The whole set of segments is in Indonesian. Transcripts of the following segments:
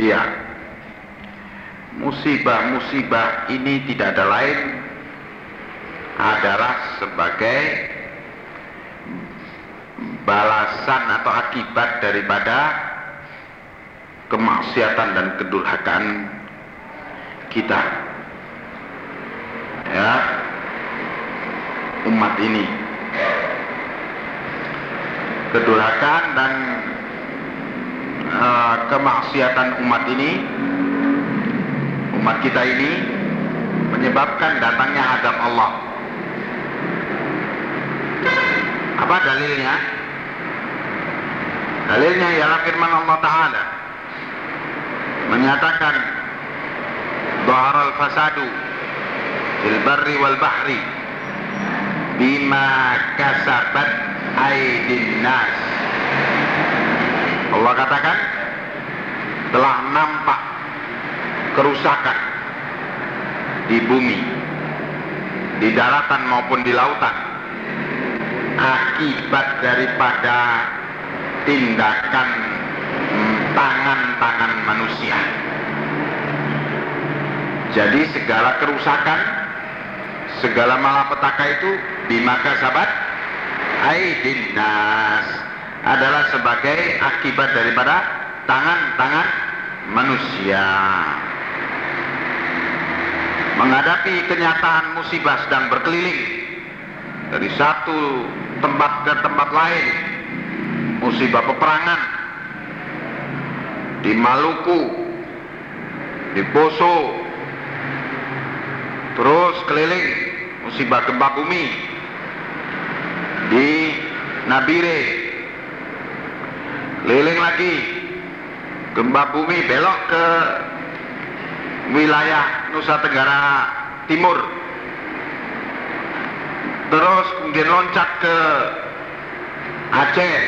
Iya. Musibah-musibah ini tidak ada lain adalah sebagai balasan atau akibat daripada kemaksiatan dan kedurhakaan kita. Ya. Umat ini. Kedurhakaan dan uh, kemaksiatan umat ini umat kita ini menyebabkan datangnya adab Allah. Apa dalilnya? Dalilnya ialah firman Allah Ta'ala. Menyatakan Dhahar al-fasadu fil barri wal bahri bima kasabat aidin nas Allah katakan telah nampak kerusakan di bumi di daratan maupun di lautan akibat daripada tindakan tangan-tangan manusia. Jadi segala kerusakan segala malapetaka itu bimaka sabat aidin nas adalah sebagai akibat daripada tangan-tangan manusia. Menghadapi kenyataan musibah sedang berkeliling dari satu tempat ke tempat lain musibah peperangan di Maluku di Poso terus keliling musibah gempa bumi di Nabire keliling lagi. Gempa bumi belok ke wilayah Nusa Tenggara Timur. Terus kemudian loncat ke Aceh.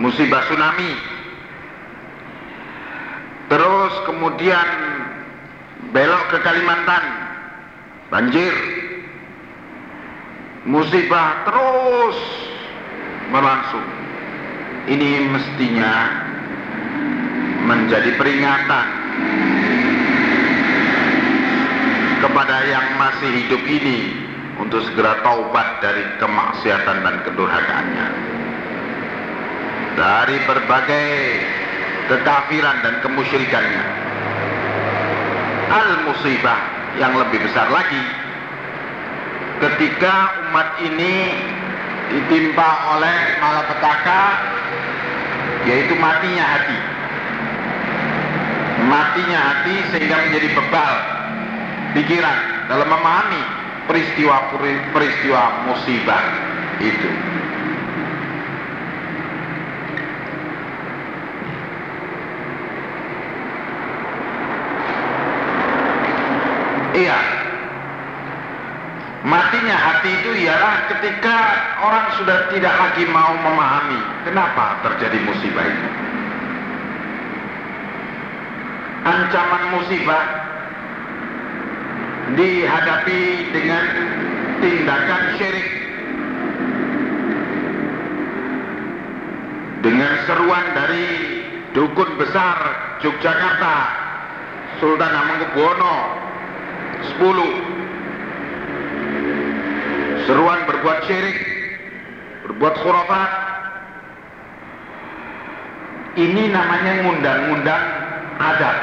Musibah tsunami. Terus kemudian belok ke Kalimantan. Banjir. Musibah terus berlangsung ini mestinya menjadi peringatan kepada yang masih hidup ini untuk segera taubat dari kemaksiatan dan kedurhakaannya. Dari berbagai kekafiran dan kemusyrikannya. Al musibah yang lebih besar lagi ketika umat ini ditimpa oleh malapetaka yaitu matinya hati. Matinya hati sehingga menjadi bebal pikiran dalam memahami peristiwa-peristiwa musibah itu Iya. Matinya hati itu ialah ketika orang sudah tidak lagi mau memahami kenapa terjadi musibah itu. Ancaman musibah dihadapi dengan tindakan syirik dengan seruan dari dukun besar Yogyakarta Sultan Hamengkubuwono 10 seruan berbuat syirik berbuat khurafat. Ini namanya ngundang-ngundang adat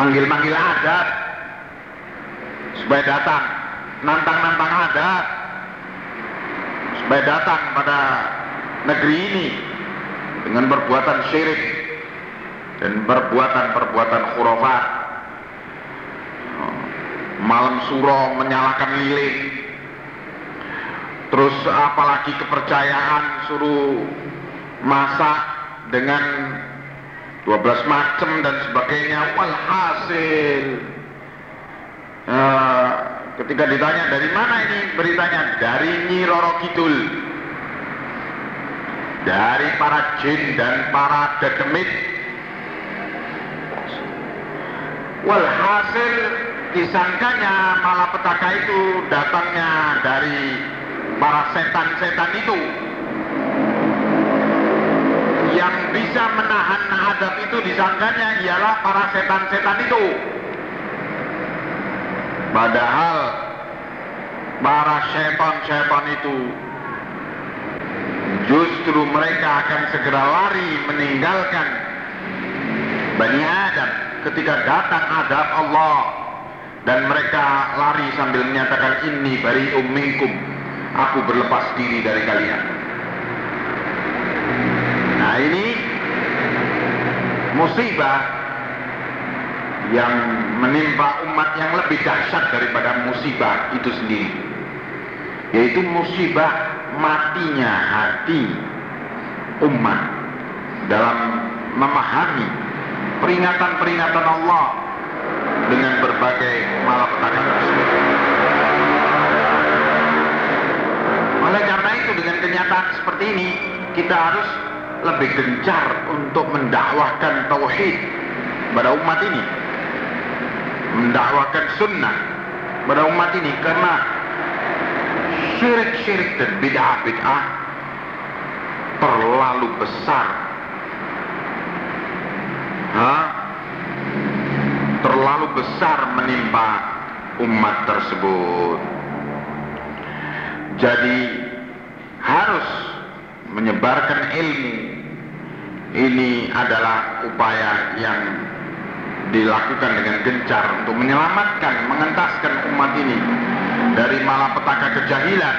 manggil-manggil adat supaya datang. Nantang-nantang adat supaya datang pada negeri ini dengan perbuatan syirik dan perbuatan-perbuatan khurafat. Malam suro menyalakan lilin terus apalagi kepercayaan suruh masak dengan 12 macam dan sebagainya. Walhasil. Uh, ketika ditanya dari mana ini beritanya? Dari Nyi Roro Kidul. Dari para jin dan para dedemit. Walhasil disangkanya malapetaka itu datangnya dari para setan-setan itu yang bisa menahan adab itu disangkanya ialah para setan-setan itu. Padahal para setan-setan itu justru mereka akan segera lari meninggalkan Bani Adam ketika datang adab Allah dan mereka lari sambil menyatakan ini bari umminkum aku berlepas diri dari kalian nah ini musibah yang menimpa umat yang lebih dahsyat daripada musibah itu sendiri yaitu musibah matinya hati umat dalam memahami peringatan-peringatan Allah dengan berbagai malapetaka tersebut. Oleh karena itu dengan kenyataan seperti ini kita harus lebih gencar untuk mendakwahkan tauhid pada umat ini. Mendakwahkan sunnah pada umat ini karena syirik-syirik dan bid'ah-bid'ah terlalu besar. Hah? Terlalu besar menimpa umat tersebut. Jadi harus menyebarkan ilmu. Ini adalah upaya yang dilakukan dengan gencar untuk menyelamatkan, mengentaskan umat ini dari malapetaka kejahilan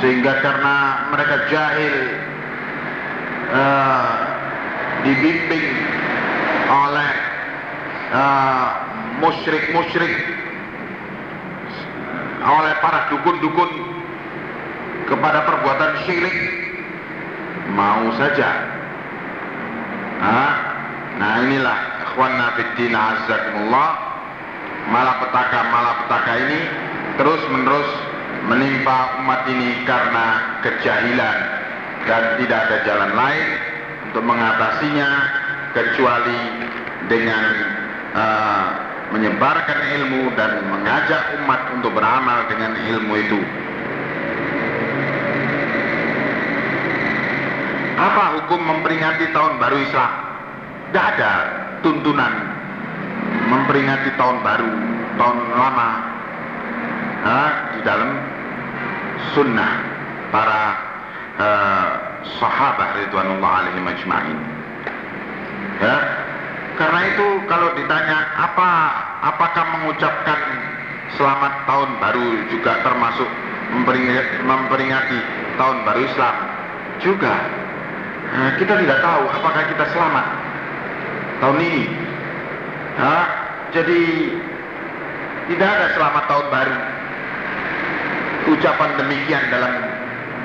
sehingga karena mereka jahil uh, dibimbing oleh musyrik-musyrik uh, oleh para dukun-dukun kepada perbuatan syirik. Mau saja. Nah, nah inilah ikhwanna fiddin azzakumullah malapetaka-malapetaka ini terus menerus menimpa umat ini karena kejahilan dan tidak ada jalan lain untuk mengatasinya kecuali dengan uh, menyebarkan ilmu dan mengajak umat untuk beramal dengan ilmu itu. Apa hukum memperingati tahun baru Islam? Tidak ada tuntunan memperingati tahun baru, tahun lama nah, di dalam sunnah para uh, sahabat ridwanullah alaihi majma'in. Ya, karena itu kalau ditanya apa apakah mengucapkan selamat tahun baru juga termasuk memperingati, memperingati tahun baru Islam? Juga. Nah, kita tidak tahu apakah kita selamat tahun ini. Nah, jadi tidak ada selamat tahun baru. Ucapan demikian dalam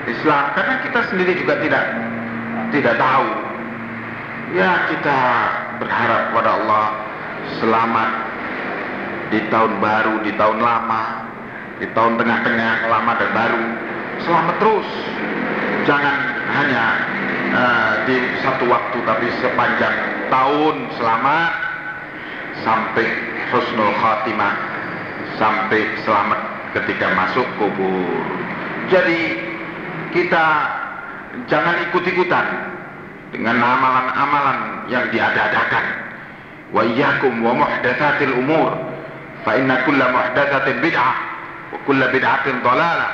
Islam. Karena kita sendiri juga tidak tidak tahu. Ya kita berharap kepada Allah selamat di tahun baru, di tahun lama, di tahun tengah-tengah, lama dan baru. Selamat terus. Jangan hanya uh, di satu waktu tapi sepanjang tahun selamat sampai husnul khatimah sampai selamat ketika masuk kubur jadi kita jangan ikut-ikutan dengan amalan-amalan yang diadakan wa iyyakum wa muhdatsatil umur fa inna kulla muhdatsatin bid'ah wa kulla bid'atin dhalalah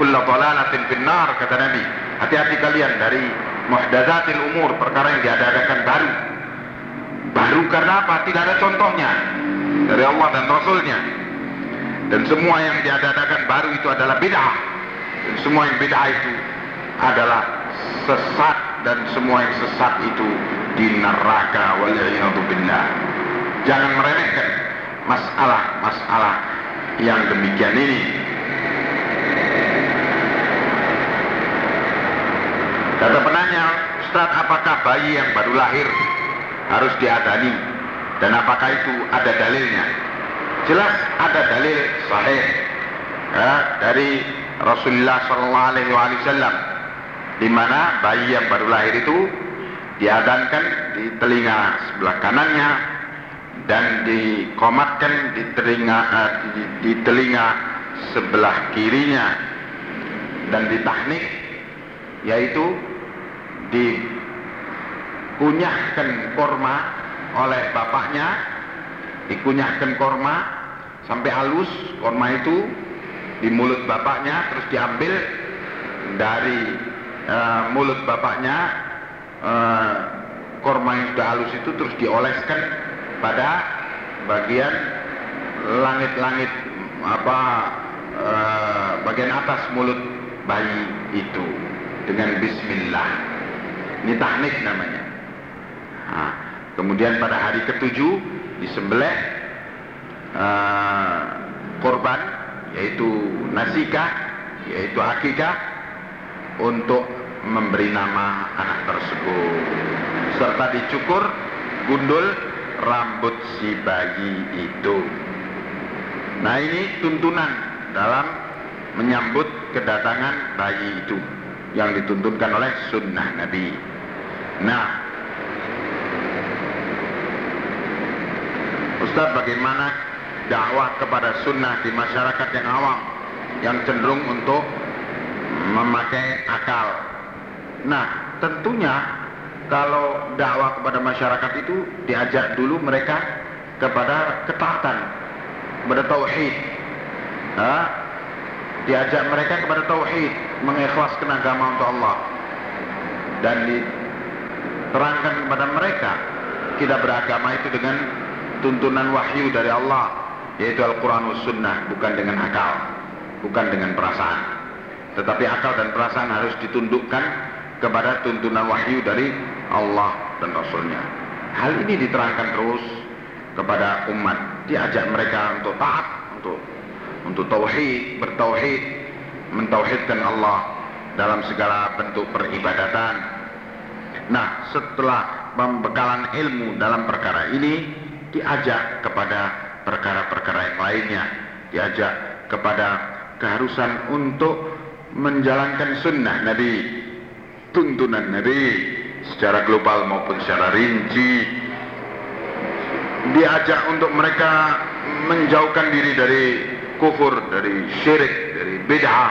kulla dhalalatin finnar kata Nabi hati-hati kalian dari muhdatsatil umur perkara yang diadakan baru Baru karena apa? Tidak ada contohnya dari Allah dan Rasulnya. Dan semua yang diadakan baru itu adalah bid'ah. Dan semua yang bid'ah itu adalah sesat dan semua yang sesat itu di neraka billah. Jangan meremehkan masalah-masalah yang demikian ini. Kata penanya, Ustaz, apakah bayi yang baru lahir harus diadani dan apakah itu ada dalilnya jelas ada dalil sahih ya, dari Rasulullah Shallallahu Alaihi Wasallam di mana bayi yang baru lahir itu diadankan di telinga sebelah kanannya dan dikomatkan di telinga uh, di, di telinga sebelah kirinya. Dan di teknik yaitu di dikunyahkan korma oleh bapaknya dikunyahkan korma sampai halus korma itu di mulut bapaknya terus diambil dari uh, mulut bapaknya uh, korma yang sudah halus itu terus dioleskan pada bagian langit-langit apa uh, bagian atas mulut bayi itu dengan Bismillah. Ini tahnik namanya. Nah, kemudian pada hari ketujuh disembelih uh, korban yaitu nasikah yaitu akikah untuk memberi nama anak tersebut serta dicukur gundul rambut si bayi itu nah ini tuntunan dalam menyambut kedatangan bayi itu yang dituntunkan oleh sunnah Nabi. Nah, Ustaz bagaimana dakwah kepada sunnah di masyarakat yang awam yang cenderung untuk memakai akal. Nah, tentunya kalau dakwah kepada masyarakat itu diajak dulu mereka kepada ketaatan, kepada tauhid. Nah, diajak mereka kepada tauhid, mengikhlaskan agama untuk Allah. Dan diterangkan kepada mereka kita beragama itu dengan tuntunan wahyu dari Allah, yaitu Al-Qur'an sunnah, bukan dengan akal, bukan dengan perasaan. Tetapi akal dan perasaan harus ditundukkan kepada tuntunan wahyu dari Allah dan Rasulnya. Hal ini diterangkan terus kepada umat, diajak mereka untuk taat, untuk untuk tauhid, bertauhid, mentauhidkan Allah dalam segala bentuk peribadatan. Nah, setelah pembekalan ilmu dalam perkara ini diajak kepada perkara-perkara yang lainnya, diajak kepada keharusan untuk menjalankan sunnah Nabi, tuntunan Nabi secara global maupun secara rinci. Diajak untuk mereka menjauhkan diri dari kufur, dari syirik, dari bid'ah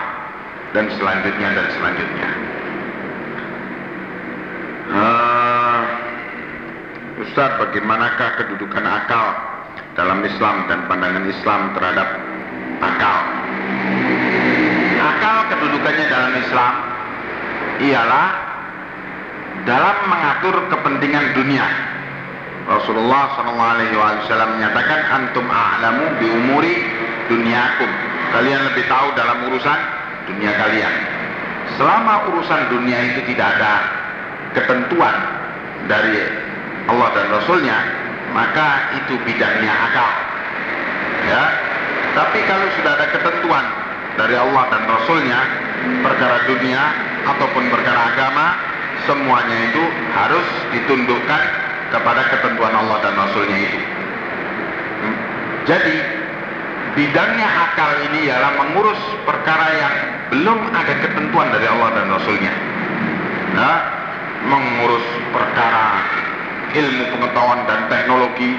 dan selanjutnya dan selanjutnya. Uh, Ustaz, bagaimanakah kedudukan akal dalam Islam dan pandangan Islam terhadap akal? Akal kedudukannya dalam Islam ialah dalam mengatur kepentingan dunia. Rasulullah SAW menyatakan antum a'lamu bi umuri duniakum. Kalian lebih tahu dalam urusan dunia kalian. Selama urusan dunia itu tidak ada ketentuan dari Allah dan Rasulnya, maka itu bidangnya akal. Ya, tapi kalau sudah ada ketentuan dari Allah dan Rasulnya, perkara dunia ataupun perkara agama, semuanya itu harus ditundukkan kepada ketentuan Allah dan Rasulnya itu. Hmm. Jadi bidangnya akal ini ialah mengurus perkara yang belum ada ketentuan dari Allah dan Rasulnya. Nah, mengurus perkara ilmu pengetahuan dan teknologi,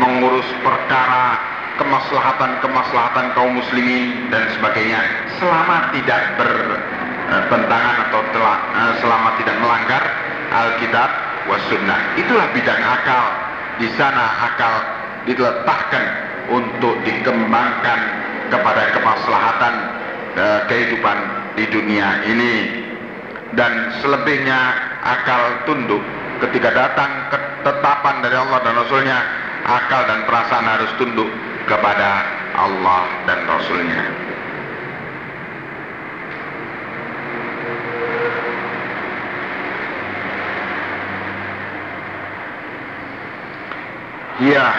mengurus perkara kemaslahatan-kemaslahatan kaum muslimin dan sebagainya selama tidak bertentangan atau telah, eh, selama tidak melanggar Alkitab was sunnah. Itulah bidang akal. Di sana akal diletakkan untuk dikembangkan kepada kemaslahatan e, kehidupan di dunia ini dan selebihnya akal tunduk ketika datang ketetapan dari Allah dan Rasulnya akal dan perasaan harus tunduk kepada Allah dan Rasulnya Ya,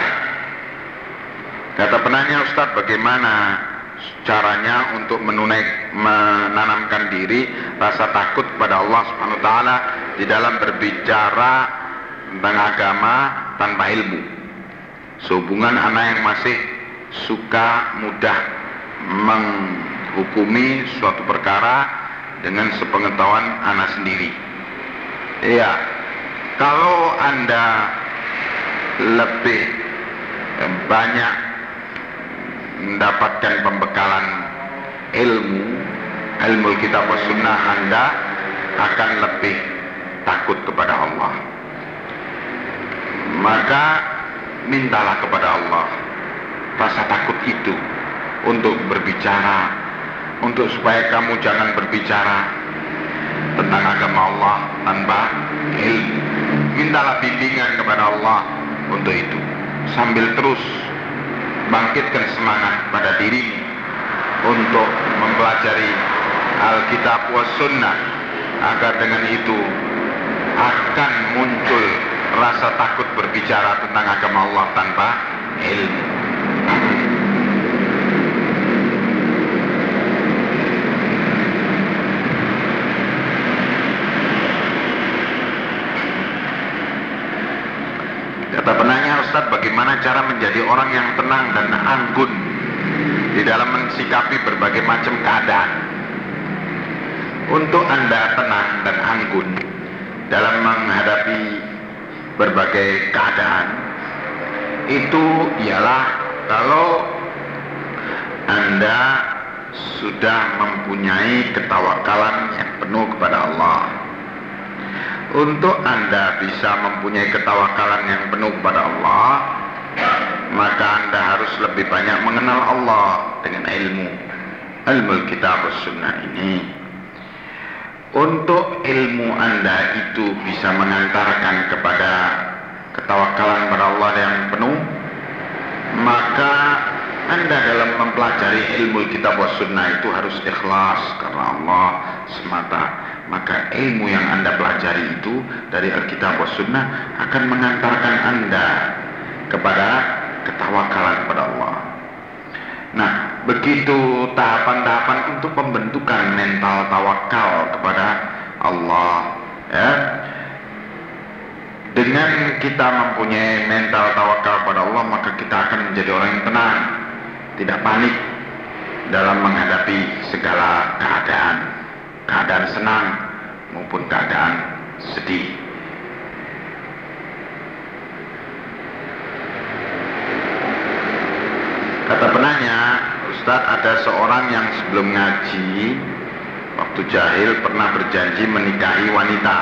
Kata penanya Ustadz bagaimana caranya untuk menunai menanamkan diri rasa takut kepada Allah Subhanahu wa taala di dalam berbicara tentang agama tanpa ilmu. Sehubungan anak yang masih suka mudah menghukumi suatu perkara dengan sepengetahuan anak sendiri. Iya, kalau Anda lebih banyak mendapatkan pembekalan ilmu ilmu kitab sunnah anda akan lebih takut kepada Allah maka mintalah kepada Allah rasa takut itu untuk berbicara untuk supaya kamu jangan berbicara tentang agama Allah tanpa ilmu mintalah bimbingan kepada Allah untuk itu sambil terus bangkitkan semangat pada diri untuk mempelajari Alkitab was sunnah agar dengan itu akan muncul rasa takut berbicara tentang agama Allah tanpa ilmu. Kata penanya Ustaz, bagaimana cara menjadi orang yang tenang dan anggun di dalam mensikapi berbagai macam keadaan? Untuk Anda tenang dan anggun dalam menghadapi berbagai keadaan itu ialah kalau Anda sudah mempunyai ketawakalan yang penuh kepada Allah untuk Anda bisa mempunyai ketawakalan yang penuh kepada Allah maka Anda harus lebih banyak mengenal Allah dengan ilmu. Ilmu kitab sunnah ini. Untuk ilmu Anda itu bisa mengantarkan kepada ketawakalan pada Allah yang penuh, maka Anda dalam mempelajari ilmu kitab wa sunnah itu harus ikhlas karena Allah semata. Maka ilmu yang Anda pelajari itu dari Alkitab wa sunnah akan mengantarkan Anda kepada ketawakalan kepada Allah. Nah, begitu tahapan-tahapan untuk pembentukan mental tawakal kepada Allah, ya. Dengan kita mempunyai mental tawakal kepada Allah, maka kita akan menjadi orang yang tenang, tidak panik dalam menghadapi segala keadaan, keadaan senang maupun keadaan sedih. Kata penanya, Ustadz ada seorang yang sebelum ngaji Waktu jahil pernah berjanji menikahi wanita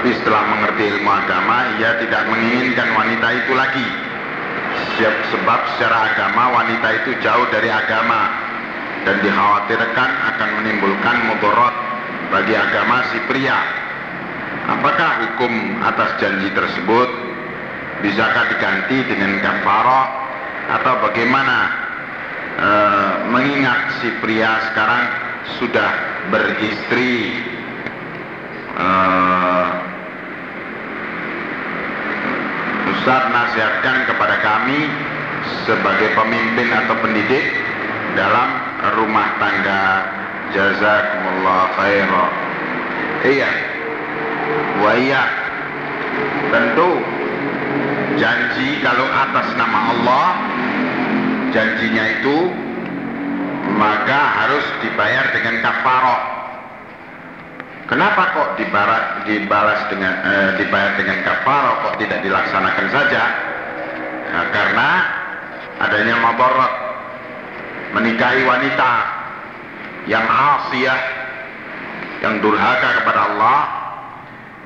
Tapi setelah mengerti ilmu agama Ia tidak menginginkan wanita itu lagi. Sebab secara agama wanita itu jauh dari agama. Dan dikhawatirkan akan menimbulkan mudorot bagi agama si pria. Apakah hukum atas janji tersebut Bisakah diganti dengan kafarah atau bagaimana? E, mengingat si pria sekarang sudah beristri. E, Ustaz nasihatkan kepada kami sebagai pemimpin atau pendidik dalam rumah tangga. Jazakumullah khairan. Iya. Wa iya. Tentu janji kalau atas nama Allah janjinya itu maka harus dibayar dengan kafaroh kenapa kok dibalas, dibalas dengan eh, dibayar dengan kafaroh kok tidak dilaksanakan saja? Nah, karena adanya mabarat menikahi wanita yang asiyah yang durhaka kepada Allah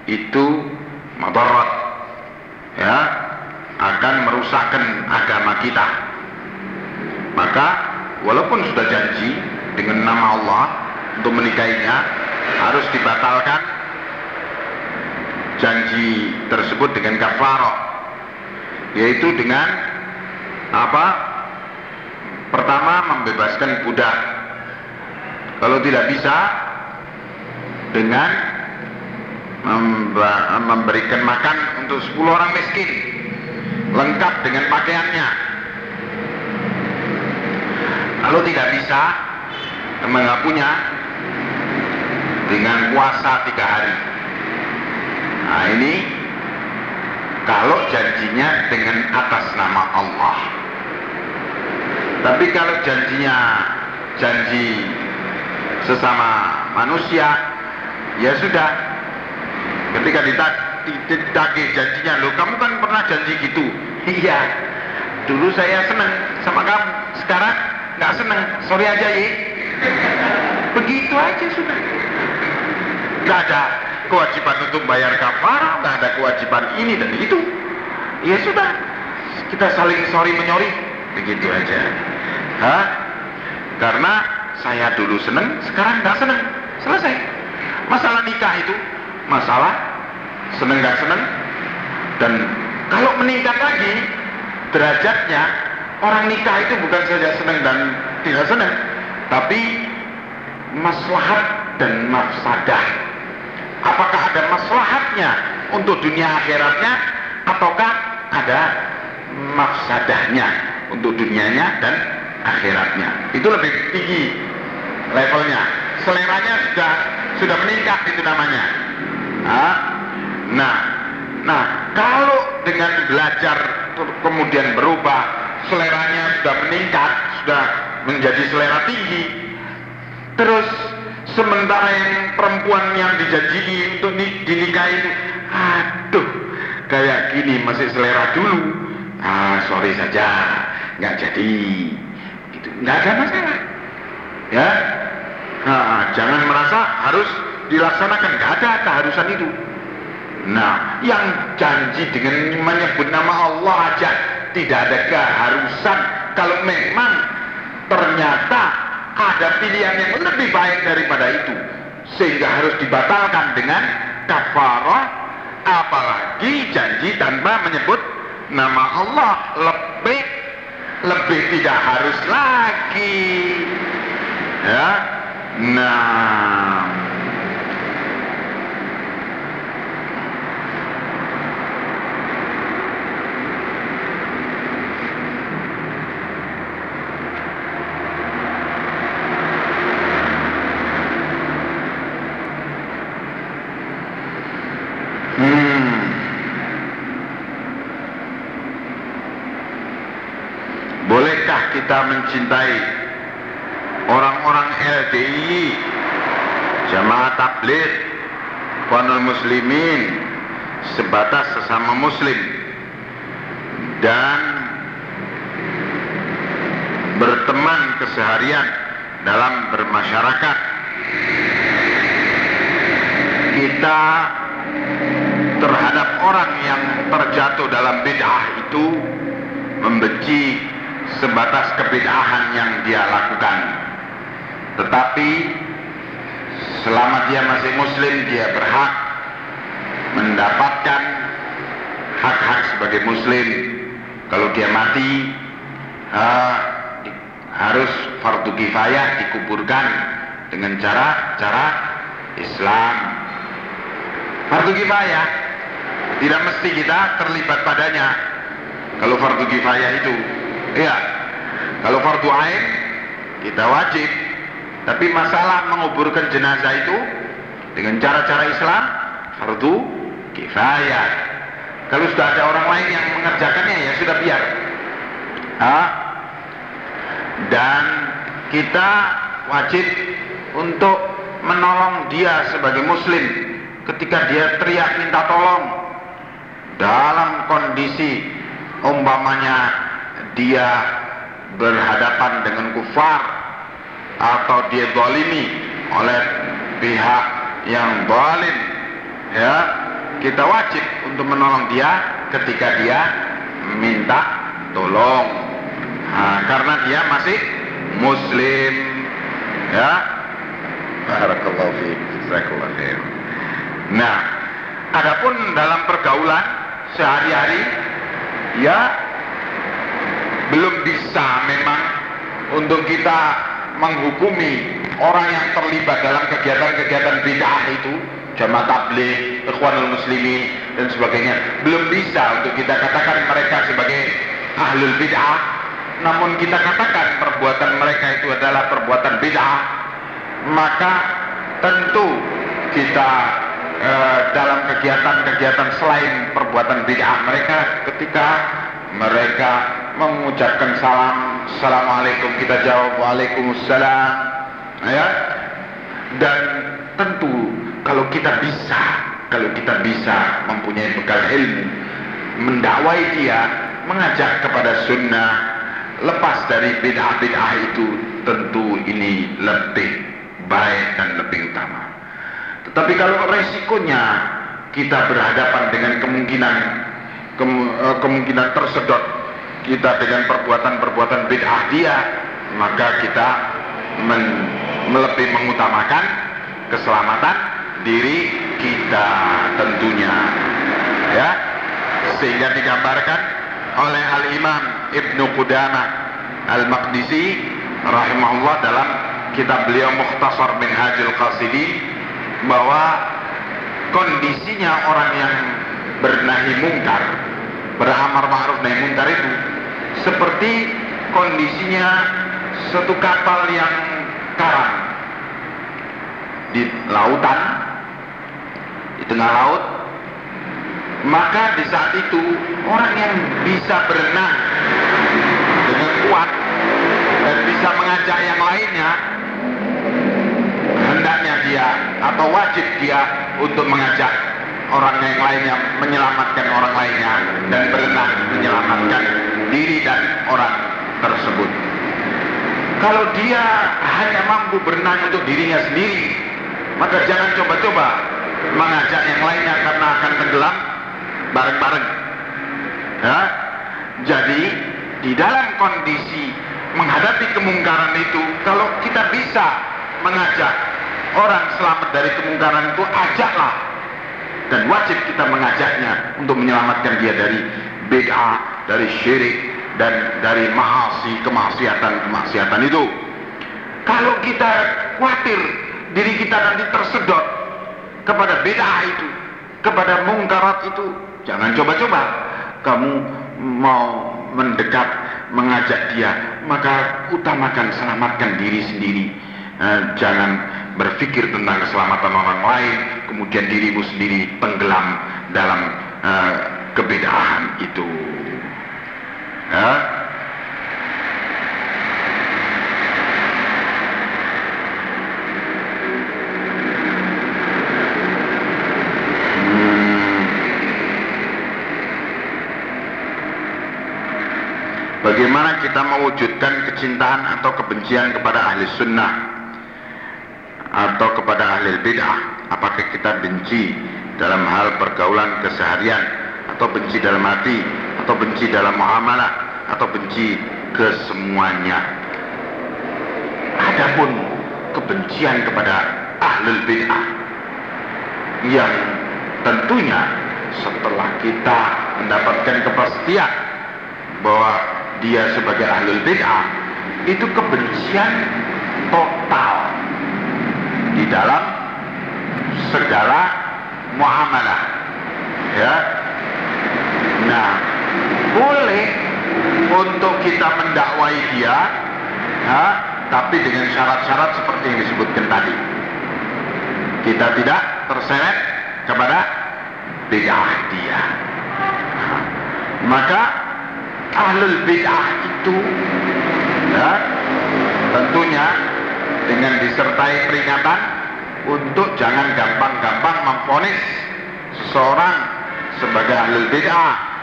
itu mabarat ya akan merusakkan agama kita. Maka walaupun sudah janji dengan nama Allah untuk menikahinya harus dibatalkan janji tersebut dengan kafarah yaitu dengan apa? Pertama membebaskan budak kalau tidak bisa dengan memberikan makan untuk 10 orang miskin lengkap dengan pakaiannya. Kalau tidak bisa teman nggak punya dengan puasa tiga hari. Nah ini kalau janjinya dengan atas nama Allah. Tapi kalau janjinya janji sesama manusia ya sudah. Ketika ditagih janjinya lo kamu kan pernah janji gitu? Iya. Dulu saya seneng sama kamu. Sekarang nggak seneng. Sorry aja ya begitu aja sudah nggak ada kewajiban untuk bayar kafar nggak ada kewajiban ini dan itu. Ya sudah kita saling sorry menyori. Begitu aja. Hah? karena saya dulu seneng sekarang nggak seneng. Selesai. Masalah nikah itu masalah seneng nggak seneng. Dan kalau meningkat lagi derajatnya orang nikah itu bukan saja seneng dan tidak seneng tapi maslahat dan mafsadah apakah ada maslahatnya untuk dunia akhiratnya? Ataukah ada mafsadahnya untuk dunianya dan akhiratnya? Itu lebih tinggi levelnya. Seleranya sudah sudah meningkat itu namanya. Nah nah kalau dengan belajar kemudian berubah seleranya sudah meningkat sudah menjadi selera tinggi terus sementara yang perempuan yang dijanji untuk itu aduh kayak gini masih selera dulu. Ah sorry saja nggak jadi. Itu nggak ada masalah. Ya? Nah, jangan merasa harus dilaksanakan nggak ada keharusan itu. Nah yang janji dengan menyebut nama Allah aja tidak ada keharusan. Kalau memang ternyata ada pilihan yang lebih baik daripada itu. Sehingga harus dibatalkan dengan kafarah apalagi janji tanpa menyebut nama Allah. Lebih lebih tidak harus lagi. Ya. Nah kita mencintai orang-orang LDI jamaah tabligh kaum muslimin sebatas sesama muslim dan berteman keseharian dalam bermasyarakat. Kita terhadap orang yang terjatuh dalam bid'ah itu membenci sebatas kebidahan yang dia lakukan. Tetapi selama dia masih muslim dia berhak mendapatkan hak-hak sebagai muslim. Kalau dia mati harus fardu kifayah dikuburkan dengan cara-cara Islam. Fardu kifayah tidak mesti kita terlibat padanya. Kalau fardu kifayah itu Iya. Kalau fardu ain kita wajib. Tapi masalah menguburkan jenazah itu dengan cara-cara Islam fardu kifayah. Kalau sudah ada orang lain yang mengerjakannya ya sudah biar. Ah. Dan kita wajib untuk menolong dia sebagai muslim ketika dia teriak minta tolong dalam kondisi umpamanya dia berhadapan dengan kufar atau dia dolimi oleh pihak yang zalim. Ya kita wajib untuk menolong dia ketika dia minta tolong. Nah, karena dia masih muslim. Ya. Barakallahu fiik nah adapun dalam pergaulan sehari-hari ya belum bisa memang untuk kita menghukumi orang yang terlibat dalam kegiatan-kegiatan bid'ah itu jamaah tabligh, ikhwanul muslimin dan sebagainya. Belum bisa untuk kita katakan mereka sebagai ahlul bid'ah. Namun kita katakan perbuatan mereka itu adalah perbuatan bid'ah. Maka tentu kita eh, dalam kegiatan-kegiatan selain perbuatan bid'ah mereka ketika mereka mengucapkan salam. Assalamualaikum. Kita jawab Waalaikumsalam. Ya. Dan tentu kalau kita bisa kalau kita bisa mempunyai bekal ilmu mendakwai dia mengajak kepada sunnah lepas dari bid'ah-bid'ah itu tentu ini lebih baik dan lebih utama. Tetapi kalau resikonya kita berhadapan dengan kemungkinan kemungkinan tersedot kita dengan perbuatan-perbuatan bid'ah dia, maka kita men, lebih mengutamakan keselamatan diri kita tentunya. Ya. Sehingga digambarkan oleh Al-Imam Ibnu Qudamah Al-Maqdisi rahimahullah dalam kitab beliau Mukhtasar Minhajul Qasidin bahwa kondisinya orang yang bernahi mungkar. Beramar ma'ruf nahi mungkar itu seperti kondisinya satu kapal yang karam di lautan di tengah laut. Maka di saat itu orang yang bisa berenang dengan kuat dan bisa mengajak yang lainnya hendaknya dia atau wajib dia untuk mengajak orang yang lainnya menyelamatkan orang lainnya dan berenang menyelamatkan diri dan orang tersebut. Kalau dia hanya mampu berenang untuk dirinya sendiri, maka jangan coba-coba mengajak yang lainnya karena akan tenggelam bareng-bareng. Ya? Jadi di dalam kondisi menghadapi kemungkaran itu, kalau kita bisa mengajak orang selamat dari kemungkaran itu, ajaklah dan wajib kita mengajaknya untuk menyelamatkan dia dari bid'ah, dari syirik dan dari mahasi kemaksiatan-kemaksiatan itu. Kalau kita khawatir diri kita nanti tersedot kepada bid'ah itu, kepada mungkarat itu, jangan coba-coba kamu mau mendekat mengajak dia, maka utamakan selamatkan diri sendiri. Eh, jangan berpikir tentang keselamatan orang lain, kemudian dirimu sendiri tenggelam dalam uh, kebedahan itu. Ya? Bagaimana kita mewujudkan kecintaan atau kebencian kepada ahli sunnah atau kepada ahli bid'ah apakah kita benci dalam hal pergaulan keseharian atau benci dalam hati atau benci dalam muamalah atau benci ke semuanya adapun kebencian kepada ahli bid'ah yang tentunya setelah kita mendapatkan kepastian bahwa dia sebagai ahli bid'ah itu kebencian total di dalam segala muamalah. Ya. Nah, boleh untuk kita mendakwai dia, ya, tapi dengan syarat-syarat seperti yang disebutkan tadi. Kita tidak terseret kepada bid'ah dia. Maka ahlul bid'ah itu ya, tentunya dengan disertai peringatan untuk jangan gampang-gampang memfonis seseorang sebagai ahli bid'ah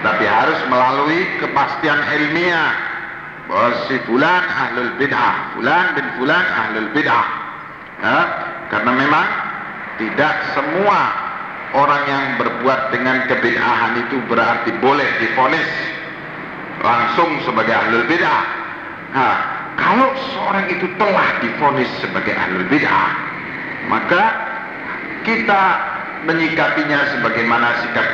tetapi harus melalui kepastian ilmiah bahwa si fulan ahlul bid'ah fulan bin fulan ahlul bid'ah. Ya, karena memang tidak semua orang yang berbuat dengan kebid'ahan itu berarti boleh difonis langsung sebagai ahlul bid'ah. Nah, kalau seorang itu telah difonis sebagai ahlul bid'ah, maka kita menyikapinya sebagaimana sikap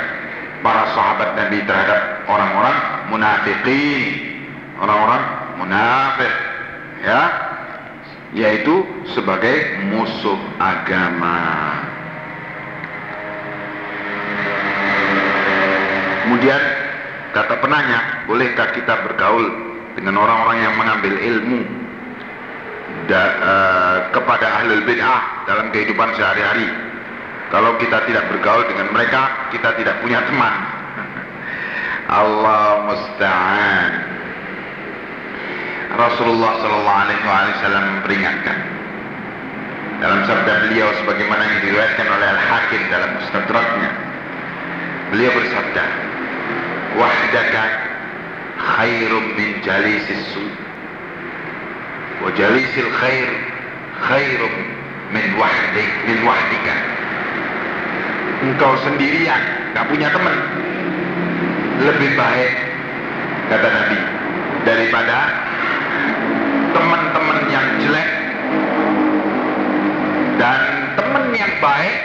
para sahabat Nabi terhadap orang-orang munafikin, orang-orang munafik, ya, yaitu sebagai musuh agama. Kemudian kata penanya, bolehkah kita bergaul dengan orang-orang yang mengambil ilmu da, uh, kepada ahli bid'ah dalam kehidupan sehari-hari. Kalau kita tidak bergaul dengan mereka, kita tidak punya teman. Allah musta'an. Rasulullah Shallallahu Alaihi Wasallam memperingatkan dalam sabda beliau sebagaimana yang diriwayatkan oleh Al Hakim dalam Mustadraknya. Beliau bersabda, "Wahdaka khairum min jalisis su. Wa jalisil khair khairum min wahdik min wahdika. Engkau sendirian gak punya teman. Lebih baik kata Nabi daripada teman-teman yang jelek dan teman yang baik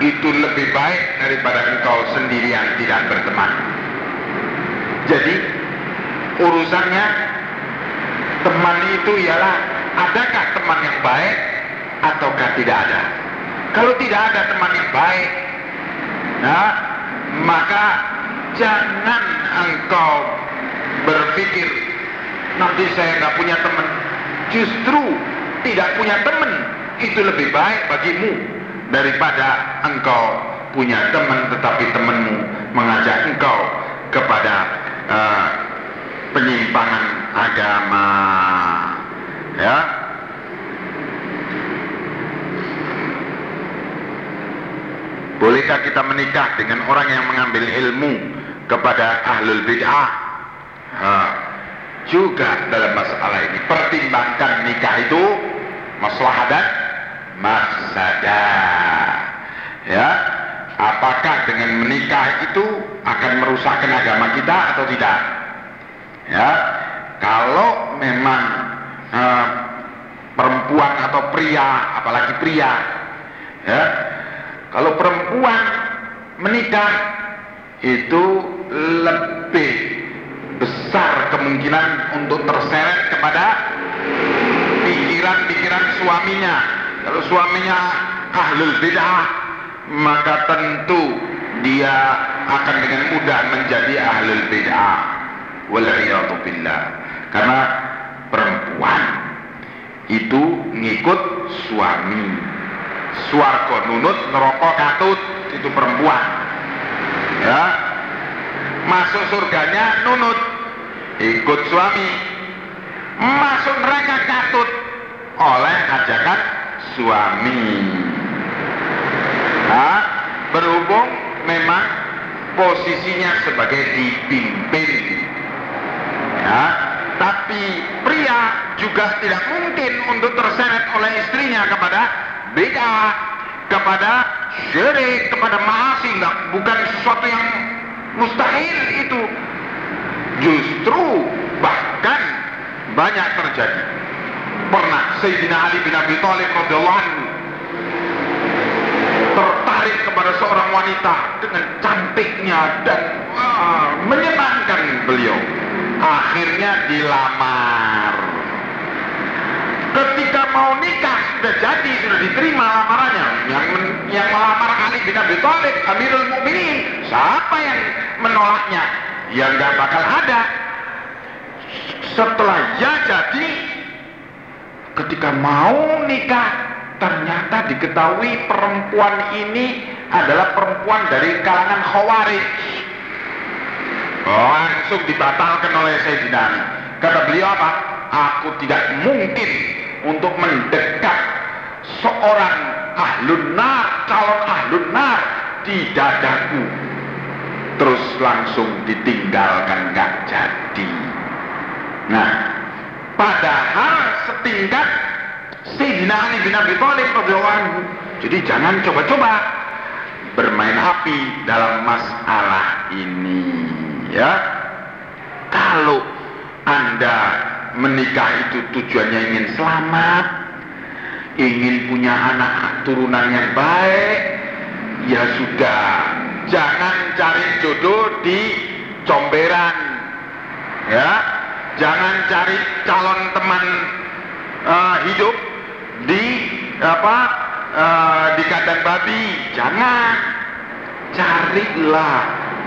itu lebih baik daripada engkau sendirian tidak berteman. Jadi urusannya teman itu ialah adakah teman yang baik ataukah tidak ada. Kalau tidak ada teman yang baik, nah, maka jangan engkau berpikir nanti saya nggak punya teman. Justru tidak punya teman itu lebih baik bagimu daripada engkau punya teman tetapi temanmu mengajak engkau kepada uh, penyimpangan agama ya Bolehkah kita menikah dengan orang yang mengambil ilmu kepada ahlul bid'ah? Juga dalam masalah ini pertimbangkan nikah itu masalah dan mafsadah. Ya, apakah dengan menikah itu akan merusakkan agama kita atau tidak? Ya, kalau memang uh, perempuan atau pria, apalagi pria, ya, kalau perempuan menikah itu lebih besar kemungkinan untuk terseret kepada pikiran-pikiran suaminya. Kalau suaminya ahlul bid'ah, maka tentu dia akan dengan mudah menjadi ahlul bid'ah. Billah. Karena perempuan itu ngikut suami. Suarko nunut neraka katut itu perempuan. Ya. Masuk surganya nunut. Ikut suami. Masuk neraka katut. Oleh ajakan suami. Nah, berhubung memang posisinya sebagai dipimpin ya tapi pria juga tidak mungkin untuk terseret oleh istrinya kepada bid'ah, kepada syirik, kepada maasi, enggak bukan sesuatu yang mustahil itu. Justru bahkan banyak terjadi. Pernah Sayyidina Ali bin Abi Thalib radhiyallahu anhu tertarik kepada seorang wanita dengan cantiknya dan uh, menyenangkan beliau. Akhirnya dilamar. Ketika mau nikah sudah jadi sudah diterima lamarannya. Yang men, yang melamar Ali bin Abi Thalib Amirul Mukminin. Siapa yang menolaknya? Yang nggak bakal ada. Setelah ya jadi ketika mau nikah ternyata diketahui perempuan ini adalah perempuan dari kalangan khawarij langsung dibatalkan oleh Sayyidina kata beliau apa aku tidak mungkin untuk mendekat seorang ahlun nar, calon ahlun nar di dadaku. Terus langsung ditinggalkan nggak jadi. Nah, padahal setingkat Sayyidina Ali bin Abi Thalib Jadi jangan coba-coba bermain api dalam masalah ini, ya. Kalau Anda menikah itu tujuannya ingin selamat, ingin punya anak turunan yang baik, ya sudah, jangan cari jodoh di comberan, ya, jangan cari calon teman uh, hidup di apa uh, di kandang babi, jangan, carilah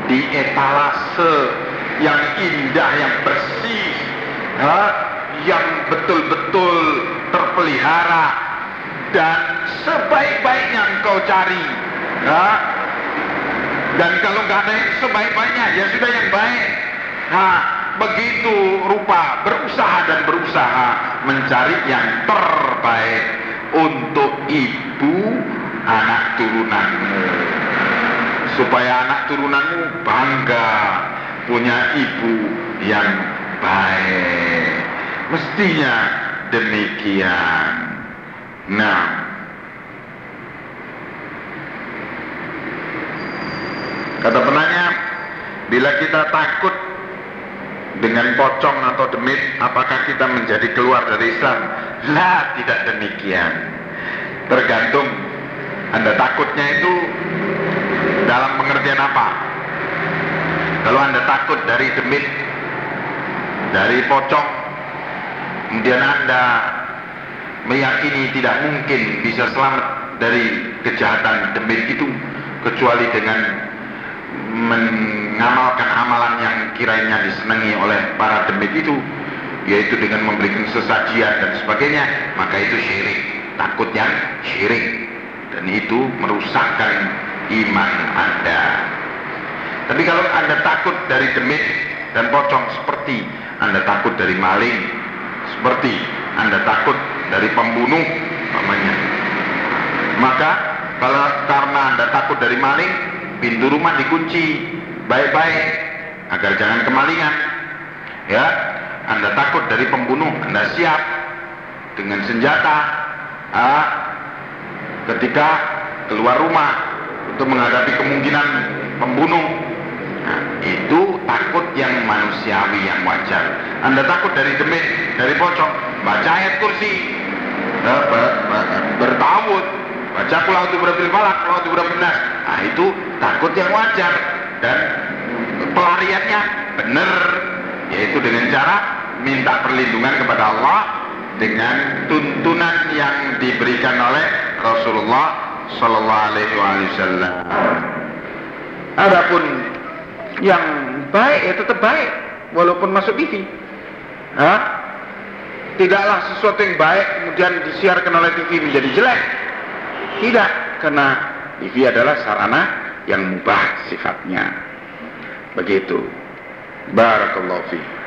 di etalase yang indah, yang bersih, ha, yang betul-betul terpelihara. Dan sebaik-baiknya engkau cari ha, dan kalau nggak ada yang sebaik-baiknya ya sudah yang baik. Ha, begitu rupa berusaha dan berusaha mencari yang terbaik untuk ibu anak turunanmu supaya anak turunanmu bangga punya ibu yang baik. Mestinya demikian. Nah, kata penanya, bila kita takut dengan pocong atau demit, apakah kita menjadi keluar dari Islam? Lah, tidak demikian. Tergantung Anda takutnya itu dalam pengertian apa? Kalau Anda takut dari demit, dari pocong, kemudian Anda meyakini tidak mungkin bisa selamat dari kejahatan demit itu kecuali dengan mengamalkan amalan yang kiranya disenangi oleh para demit itu yaitu dengan memberikan sesajian dan sebagainya maka itu syirik. Takut yang syirik. Dan itu merusakkan iman anda tapi kalau anda takut dari demit dan pocong seperti anda takut dari maling seperti anda takut dari pembunuh namanya. Maka kalau karena anda takut dari maling pintu rumah dikunci baik-baik agar jangan kemalingan. Ya anda takut dari pembunuh anda siap dengan senjata ah, ketika keluar rumah untuk menghadapi kemungkinan pembunuh nah, itu takut yang manusiawi yang wajar. Anda takut dari demit dari pocong baca ayat kursi. Bertawud. Baca pulau itu berapa falak, pulau itu berapa nas. Nah itu takut yang wajar. Dan pelariannya benar, yaitu dengan cara minta perlindungan kepada Allah dengan tuntunan yang diberikan oleh Rasulullah Sallallahu Alaihi Wasallam. Adapun yang baik ya tetap baik walaupun masuk TV. Hah? Tidaklah sesuatu yang baik kemudian disiarkan oleh TV menjadi jelek. Tidak, karena TV adalah sarana yang mubah sifatnya. Begitu. Barakallahu fi.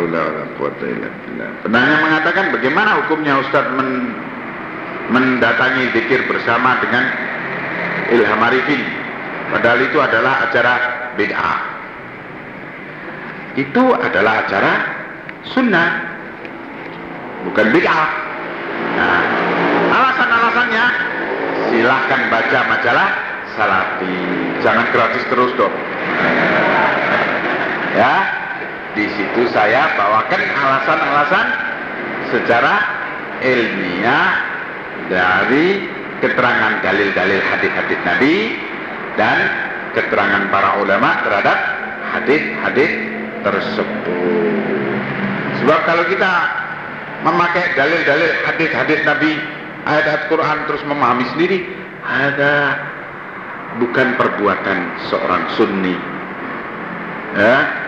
Haula wala quwata illa billah. Penanya mengatakan bagaimana hukumnya Ustaz men mendatangi zikir bersama dengan Ilham Arifin. Padahal itu adalah acara bid'ah. Itu adalah acara sunnah bukan bid'ah. Nah alasan-alasannya silahkan baca majalah salafi. Jangan gratis terus dong ya di situ saya bawakan alasan-alasan secara ilmiah dari keterangan dalil-dalil hadis-hadis Nabi dan keterangan para ulama terhadap hadis-hadis tersebut. Sebab kalau kita memakai dalil-dalil hadis-hadis Nabi, ayat-ayat Quran terus memahami sendiri, ada bukan perbuatan seorang sunni. Ya.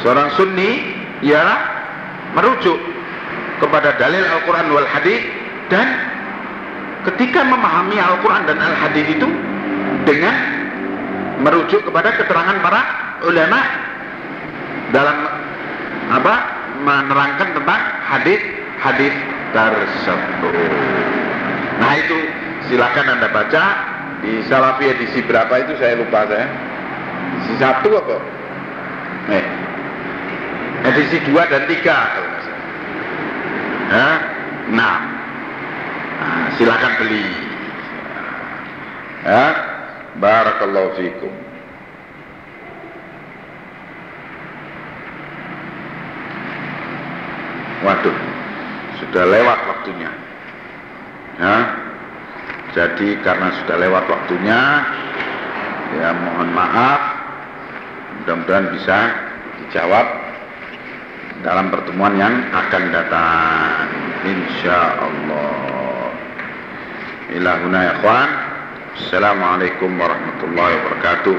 Seorang sunni ialah merujuk kepada dalil Al-Quran wal hadis dan ketika memahami Al-Quran dan Al-Hadis itu dengan merujuk kepada keterangan para ulama dalam apa menerangkan tentang hadis hadis tersebut. Nah itu silakan anda baca di Salafi edisi berapa itu saya lupa saya. Edisi satu apa? Eh, edisi dua dan tiga Nah, nah, silakan beli. Ya, barakallahu fikum. Waduh, sudah lewat waktunya. Ya, jadi karena sudah lewat waktunya, ya mohon maaf. Mudah-mudahan bisa dijawab dalam pertemuan yang akan datang. Insya Allah. Ilahuna ya. Assalamualaikum warahmatullahi wabarakatuh.